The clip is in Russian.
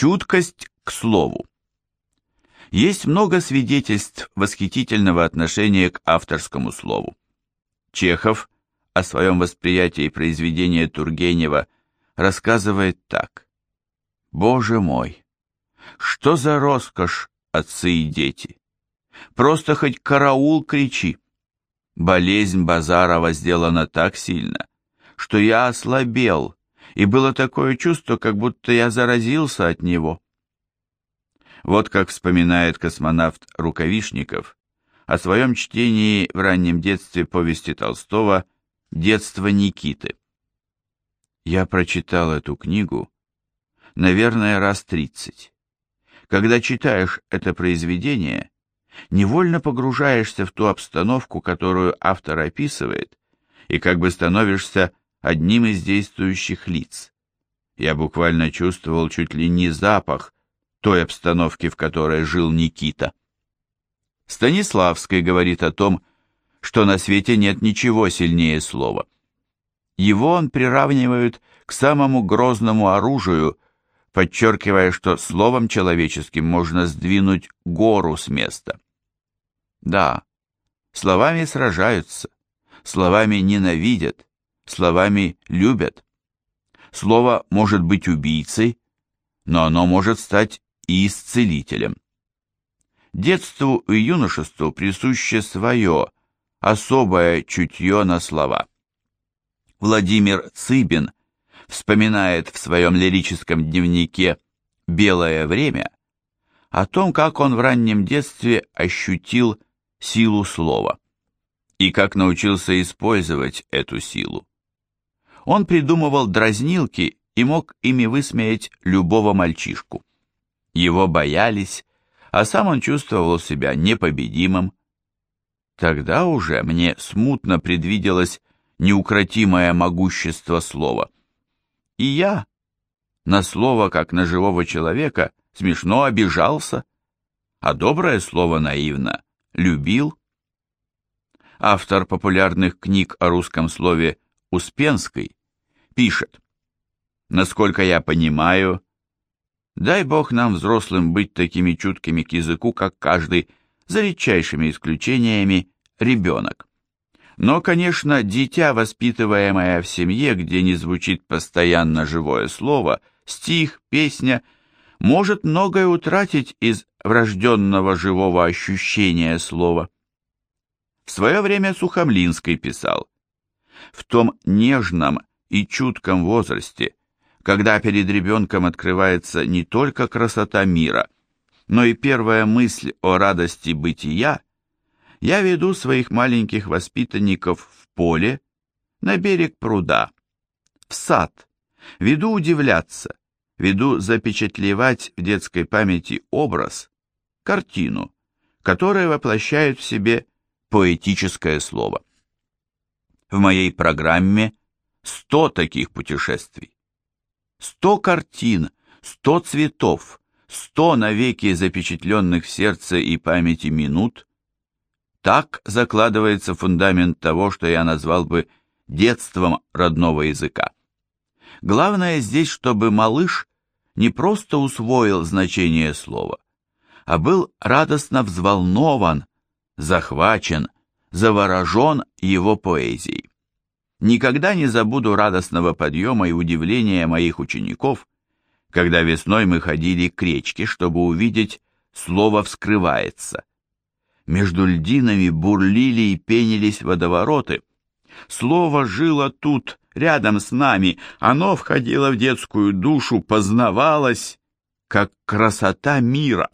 Чуткость к слову. Есть много свидетельств восхитительного отношения к авторскому слову. Чехов о своем восприятии произведения Тургенева рассказывает так. «Боже мой, что за роскошь, отцы и дети! Просто хоть караул кричи!» Болезнь Базарова сделана так сильно, что я ослабел, и было такое чувство, как будто я заразился от него. Вот как вспоминает космонавт Рукавишников о своем чтении в раннем детстве повести Толстого «Детство Никиты». Я прочитал эту книгу, наверное, раз тридцать. Когда читаешь это произведение, невольно погружаешься в ту обстановку, которую автор описывает, и как бы становишься одним из действующих лиц. Я буквально чувствовал чуть ли не запах той обстановки, в которой жил Никита. Станиславский говорит о том, что на свете нет ничего сильнее слова. Его он приравнивает к самому грозному оружию, подчеркивая, что словом человеческим можно сдвинуть гору с места. Да, словами сражаются, словами ненавидят, словами любят. Слово может быть убийцей, но оно может стать и исцелителем. Детству и юношеству присуще свое, особое чутье на слова. Владимир Цыбин вспоминает в своем лирическом дневнике «Белое время» о том, как он в раннем детстве ощутил силу слова и как научился использовать эту силу. Он придумывал дразнилки и мог ими высмеять любого мальчишку. Его боялись, а сам он чувствовал себя непобедимым. Тогда уже мне смутно предвиделось неукротимое могущество слова. И я, на слово, как на живого человека, смешно обижался, а доброе слово наивно любил. Автор популярных книг о русском слове Успенской пишет, «Насколько я понимаю, дай Бог нам, взрослым, быть такими чуткими к языку, как каждый, за редчайшими исключениями, ребенок. Но, конечно, дитя, воспитываемое в семье, где не звучит постоянно живое слово, стих, песня, может многое утратить из врожденного живого ощущения слова. В свое время Сухомлинский писал, «В том нежном и чутком возрасте, когда перед ребенком открывается не только красота мира, но и первая мысль о радости бытия, я веду своих маленьких воспитанников в поле, на берег пруда, в сад, веду удивляться, веду запечатлевать в детской памяти образ, картину, которая воплощает в себе поэтическое слово. В моей программе 100 таких путешествий. 100 картин, 100 цветов, 100 навеки запечатленных в сердце и памяти минут. Так закладывается фундамент того, что я назвал бы детством родного языка. Главное здесь, чтобы малыш не просто усвоил значение слова, а был радостно взволнован, захвачен, заворожен его поэзией. Никогда не забуду радостного подъема и удивления моих учеников, когда весной мы ходили к речке, чтобы увидеть «Слово вскрывается». Между льдинами бурлили и пенились водовороты. Слово жило тут, рядом с нами, оно входило в детскую душу, познавалось, как красота мира.